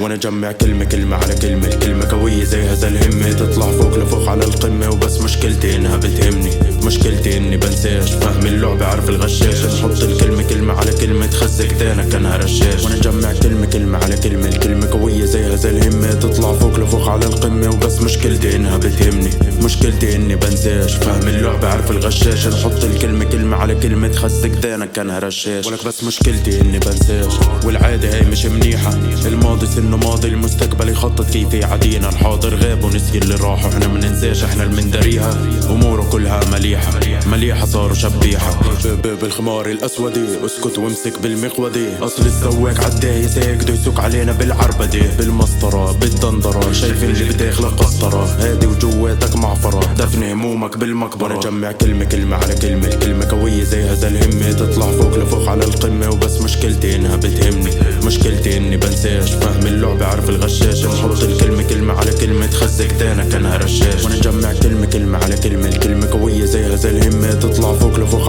وأنا جمع كلمة كلمة على كلمة الكلمة قوية زي هذا تطلع فوق لفوق على القمة وبس مشكلتي انها بتهمني مشكلتي إني بنساش. فهم اللعبة عارف الغشاش. نحط الكلمة كلمة على كلمة تخزق دينك كانها رشاش وأنا جمع كلمة كلمة على كلمة الكلمة قوية زي هذا تطلع فوق لفوق على القمة وبس مشكلتي إنها بتهمني. مشكلتي إني بنساش فهم اللعبة عارف الغشاش. نحط الكلمة كلمة على كلمة تخزق دينك كانها رشاش ولك بس مشكلتي إني بنساش والعادة هي مش منيحة. الماضي سنه ماضي المستقبل يخطط كيف يعدينا الحاضر غاب ونسي اللي راح وإحنا مننساش إحنا المندريها أموره كلها مليحة مليحة صاروا شبيحة. بالخمار الاسودي اسكت وامسك بالمقودي أصل السواق عالداية سايق يسوق علينا بالعربدة. بالمسطرة بالدندرة شايفين اللي بداخل قسطرة هادي وجواتك معفرة. دفن همومك بالمقبرة. جمع كلمة كلمة على كلمة. الكلمة قوية زي هذا الهمة تطلع فوق لفوق على القمة. وبس مشكلتي إنها بتهمني. مشكلتي إني بنساش. فهم اللعبة عارف الغشاش. نحط الكلمة كلمة على كلمة تخزق دينك كانها رشاش وأنا جمع كلمة كلمة على كلمة.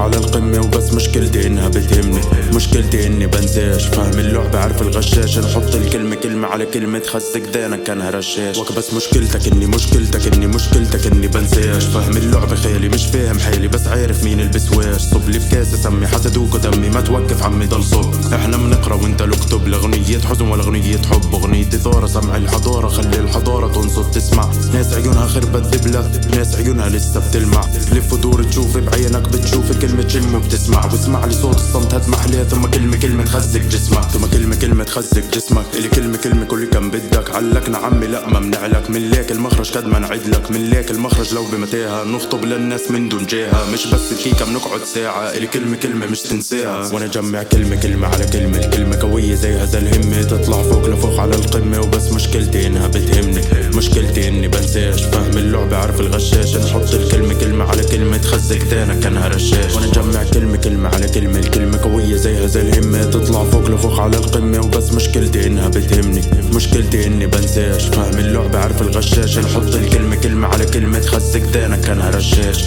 على القمة وبس مشكلتي إنها بتهمني. مشكلتي إني بنساش فهم اللعبة عارف الغشاش. نحط الكلمة كلمة على كلمة تخزق دينك كانها رشاش. وك بس مشكلتك إني مشكلتك إني مشكلتك إني بنساش. فهم اللعبة خيالي مش فاهم حالي بس عارف مين البسواش صب لي بكاسة سمي حسدوك ودمي. ما توقف عمي ضل صب. إحنا بنقرأ وإنت لو اكتب لاغنية حزن ولا اغنية حب. أغنية إثارة سمع الحضارة خلي الحضارة تنصت تسمع. ناس عيونها خربت دبلة ناس عيونها لسه بتلمع. لف ودور تشوف بتشوف كلمة شم وبتسمع واسمع لي صوت الصمت هات محلاه ثم كلمة كلمة تخزق جسمك ثم كلمة كلمة تخزق جسمك. اللي كلمة كلمة كل كم بدك. علقنا عمي لا ما منعلك. من ليك المخرج قد ما نعدلك من ليك المخرج لو بمتاها نخطب للناس من دون جاها مش بس دقيقة بنقعد ساعة. اللي كلمة كلمة مش تنساها. وأنا جمع كلمة كلمة على كلمة. الكلمة قوية زي هذا الهمة تطلع فوق لفوق على القمة. وبس مشكلتي إنها بتهمني. مشكلتي إني بنساش. فهم اللعبة عارف الغشاش. نحط الكلمة كلمة على كلمة تخزق دينك كانها رشاش. تطلع فوق لفوق على القمة وبس مشكلتي إنها بتهمني. مشكلتي إني بنساش. فهم اللعبة عارف الغشاش. نحط الكلمة كلمة على كلمة تخزق دينك كانها رشاش